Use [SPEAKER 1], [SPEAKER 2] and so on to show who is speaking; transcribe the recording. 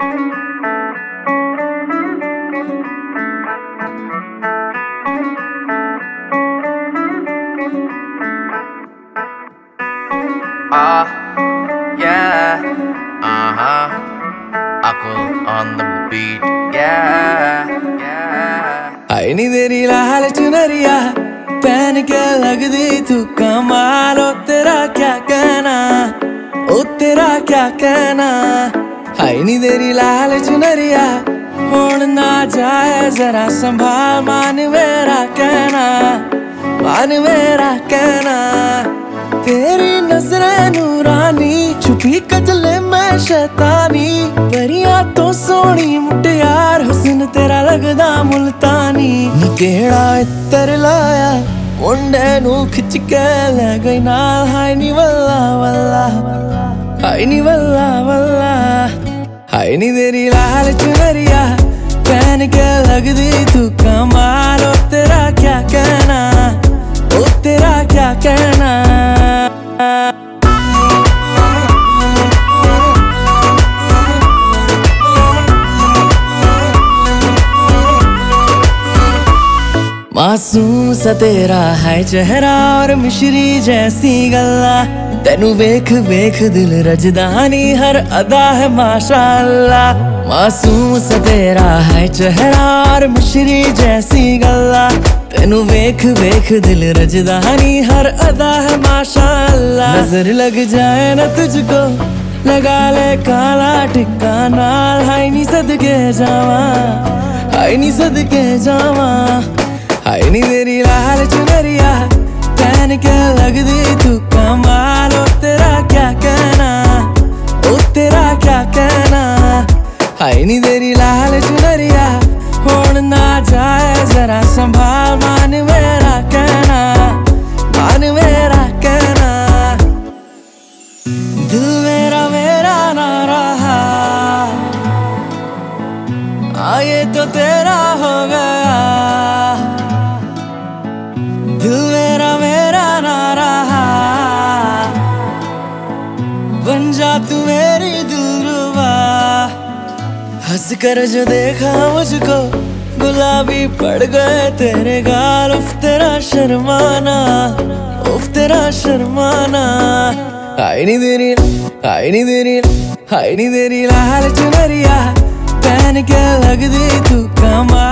[SPEAKER 1] Ah, yeah, uh huh. Akul on the beat, yeah, yeah.
[SPEAKER 2] आई नी तेरी लाल चुनरिया। पहन के लगदी तू कमाल ओ तेरा क्या कहना? ओ तेरा क्या कहना? आई नी तेरी लाल चुनरिया होन ना जाए जरा संभाल मान मेरा कहना मान मेरा कहना तेरी नज़रें नूरानी छुपी कजले मैं शैतानी परिया तो सोनी मुटियार हुस्न तेरा लगदा मुल्तानी नी केड़ा इत्तर लाया मुंडे नू खिच के ले गई नाल हाय नी वल्ला वल्ला हाय नी वल्ला वल्ला हाय नी तेरी लाल चुनरिया, पहन के लगदी तू कमाल ओ तेरा क्या कहना? ओ, तेरा क्या कहना? मासूम सा तेरा है चेहरा और मिश्री जैसी गल्ला। तेनू वेख वेख दिल रजदानी, हर अदा है माशाअल्लाह मासूम सा तेरा है चेहरा और मिश्री जैसी गल्ला। तेनू वेख वेख दिल रजदानी, हर अदा है माशाअल्लाह नज़र लग जाए ना तुझको, लगा ले काला टिक्का नाल। हाय नी सदके जावा, हाय नी सदके जावा। हाय नी तेरी लाल चुनरिया, पहन के लगदी तू हाय, नी तेरी लाल चुनरिया होन ना जाए जरा संभाल, मान मेरा कहना, मान मेरा कहना। दिल मेरा मेरा ना रहा, आए तो तेरा हो गया। दिल मेरा हंस कर जो देखा मुझको। गुलाबी पड़ गए तेरे गाल। उफ, तेरा शर्माना। उफ, तेरा शर्माना। हाय नी देरी आई नी देरी आई नी देरी। लाल चुनरिया पहन के लग दी तू कमाल।